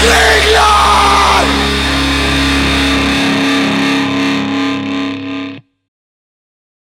Please!